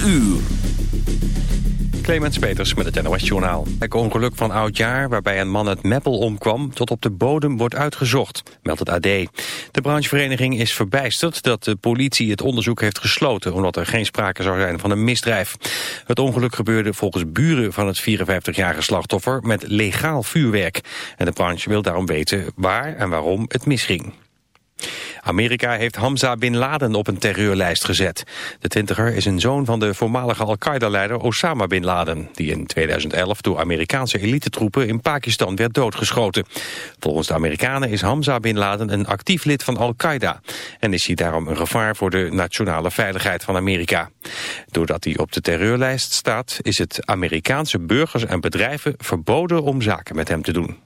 4 uur. Clemens Peters met het NOS Journaal. Het ongeluk van oudjaar waarbij een man uit Meppel omkwam... tot op de bodem wordt uitgezocht, meldt het AD. De branchevereniging is verbijsterd dat de politie het onderzoek heeft gesloten... omdat er geen sprake zou zijn van een misdrijf. Het ongeluk gebeurde volgens buren van het 54-jarige slachtoffer... met legaal vuurwerk. En de branche wil daarom weten waar en waarom het misging. Amerika heeft Hamza Bin Laden op een terreurlijst gezet. De twintiger is een zoon van de voormalige Al-Qaeda-leider Osama Bin Laden... die in 2011 door Amerikaanse elitetroepen in Pakistan werd doodgeschoten. Volgens de Amerikanen is Hamza Bin Laden een actief lid van Al-Qaeda... en is hij daarom een gevaar voor de nationale veiligheid van Amerika. Doordat hij op de terreurlijst staat... is het Amerikaanse burgers en bedrijven verboden om zaken met hem te doen.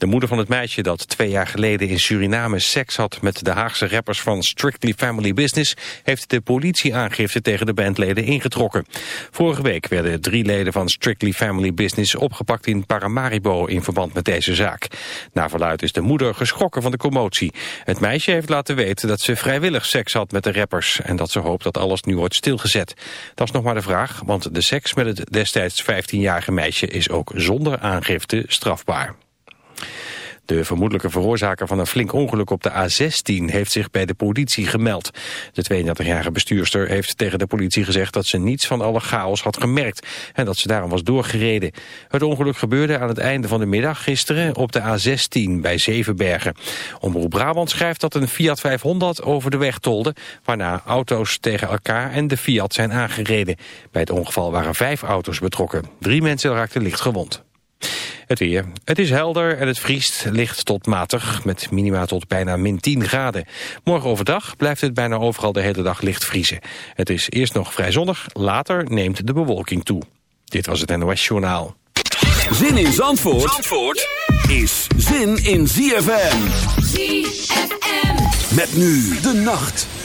De moeder van het meisje dat twee jaar geleden in Suriname seks had met de Haagse rappers van Strictly Family Business heeft de politieaangifte tegen de bandleden ingetrokken. Vorige week werden drie leden van Strictly Family Business opgepakt in Paramaribo in verband met deze zaak. Na verluid is de moeder geschrokken van de commotie. Het meisje heeft laten weten dat ze vrijwillig seks had met de rappers en dat ze hoopt dat alles nu wordt stilgezet. Dat is nog maar de vraag, want de seks met het destijds 15-jarige meisje is ook zonder aangifte strafbaar. De vermoedelijke veroorzaker van een flink ongeluk op de A16 heeft zich bij de politie gemeld. De 32-jarige bestuurster heeft tegen de politie gezegd dat ze niets van alle chaos had gemerkt en dat ze daarom was doorgereden. Het ongeluk gebeurde aan het einde van de middag gisteren op de A16 bij Zevenbergen. Omroep Brabant schrijft dat een Fiat 500 over de weg tolde, waarna auto's tegen elkaar en de Fiat zijn aangereden. Bij het ongeval waren vijf auto's betrokken. Drie mensen raakten licht gewond. Het weer. Het is helder en het vriest licht tot matig met minima tot bijna min 10 graden. Morgen overdag blijft het bijna overal de hele dag licht vriezen. Het is eerst nog vrij zonnig, later neemt de bewolking toe. Dit was het NOS Journaal. Zin in Zandvoort, Zandvoort is zin in ZFM. ZFM. Met nu de nacht.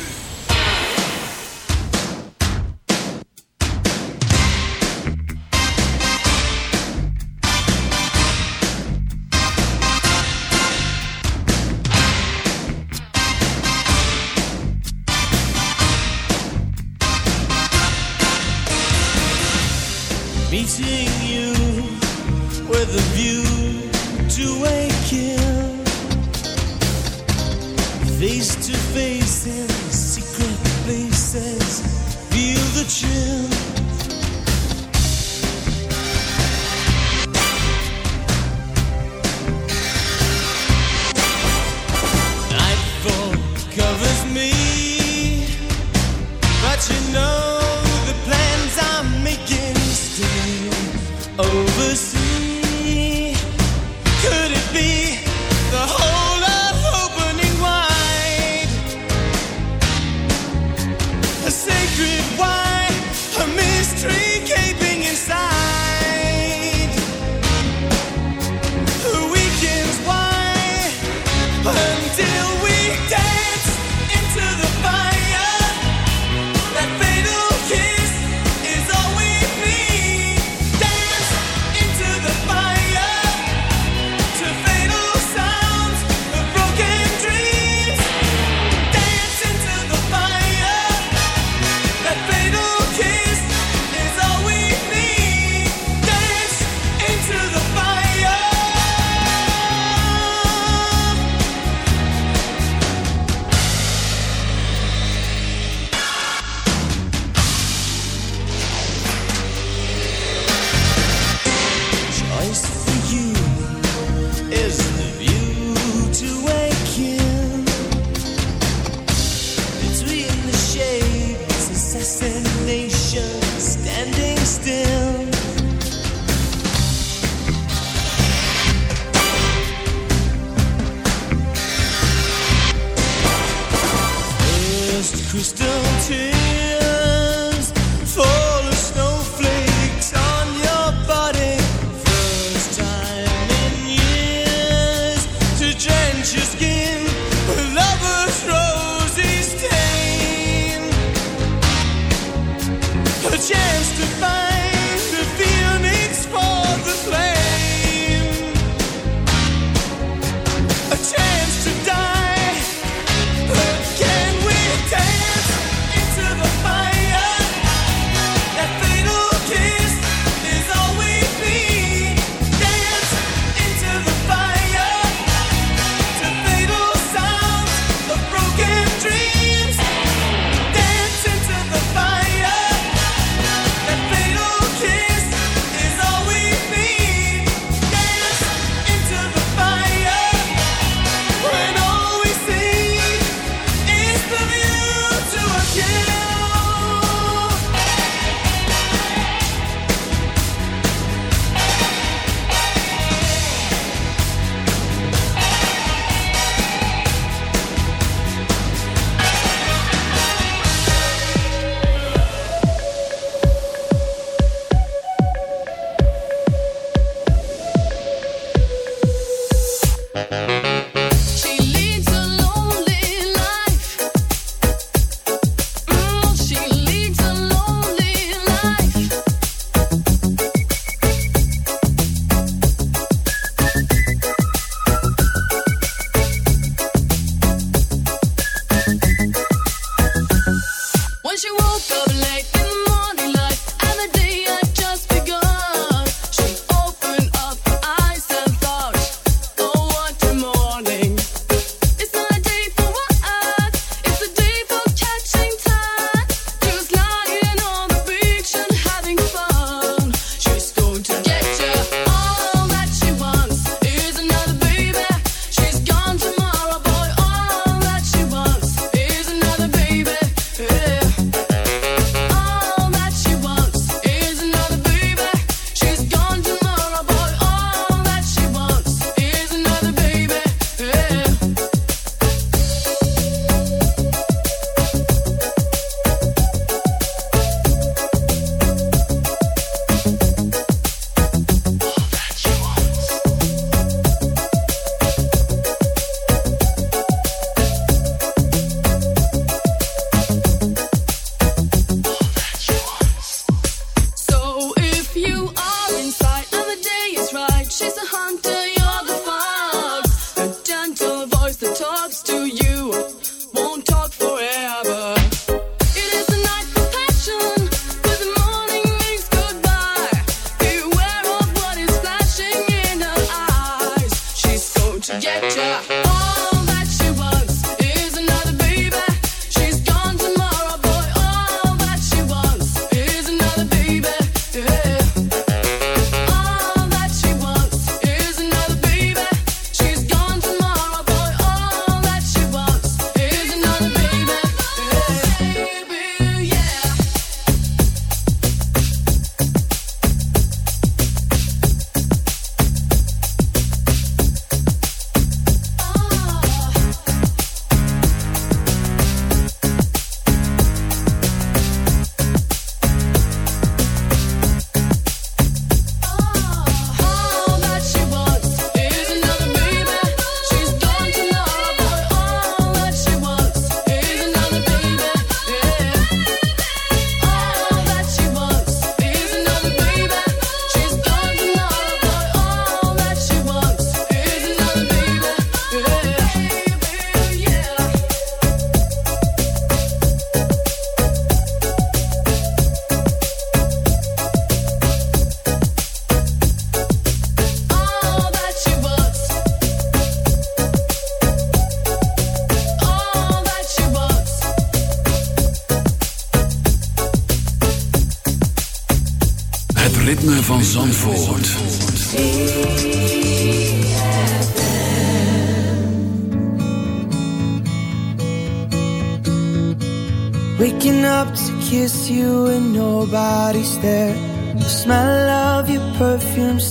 Yeah.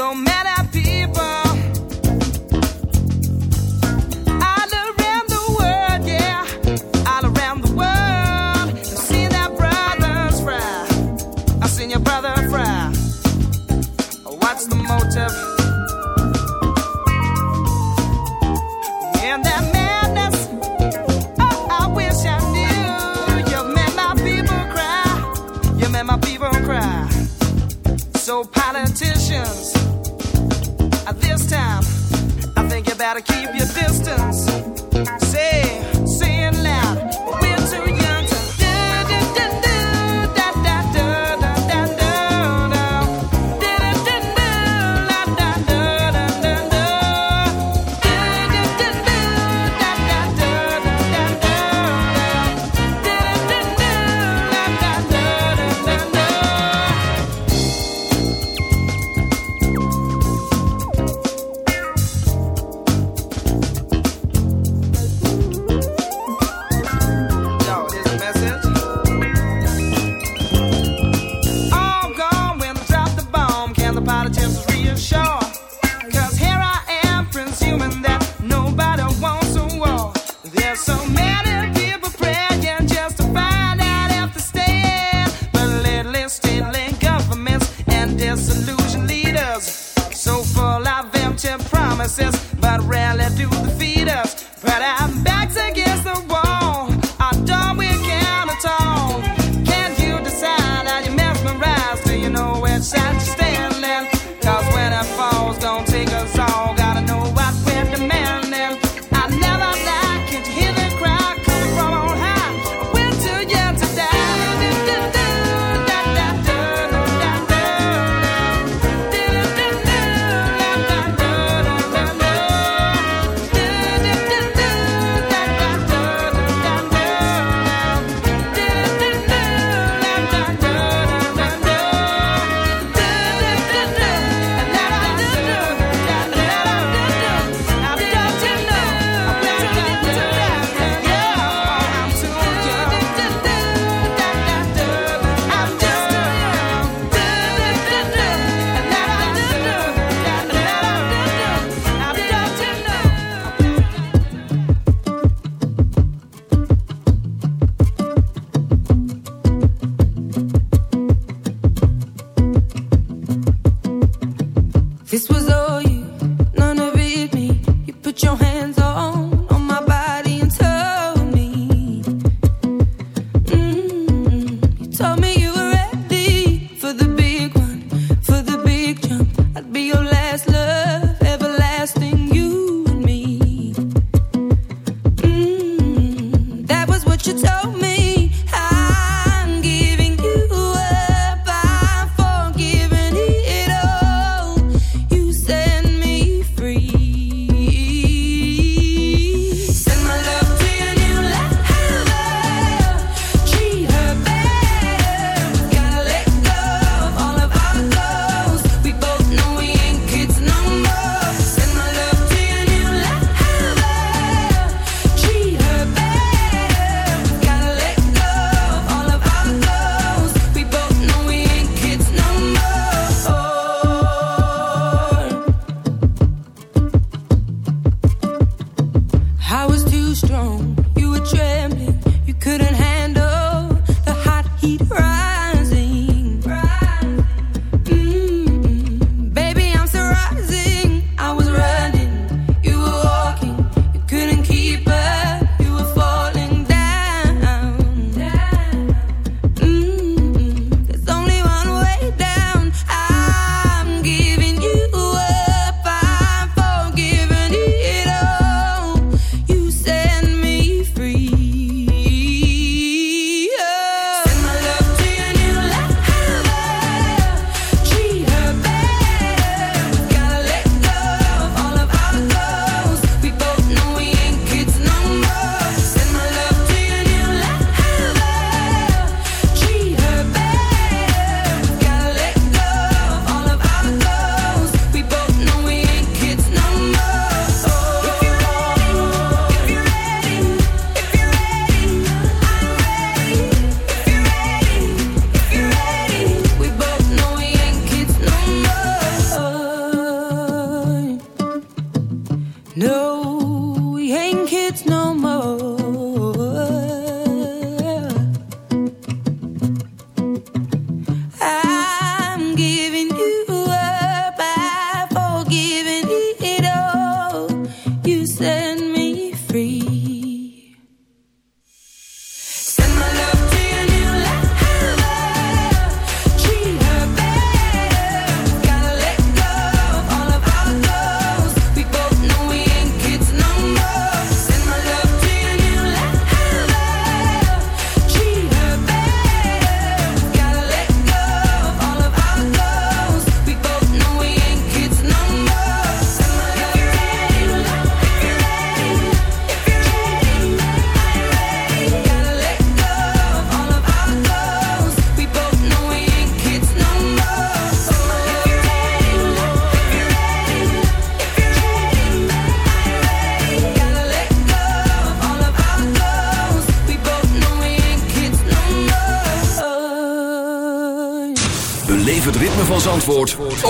You said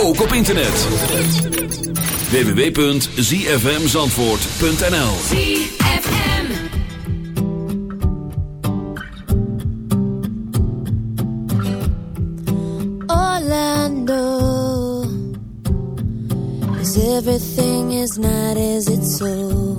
ook op internet. www.zfmzandvoort.nl ZFM Orlando Is everything is not as it's so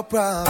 your problems,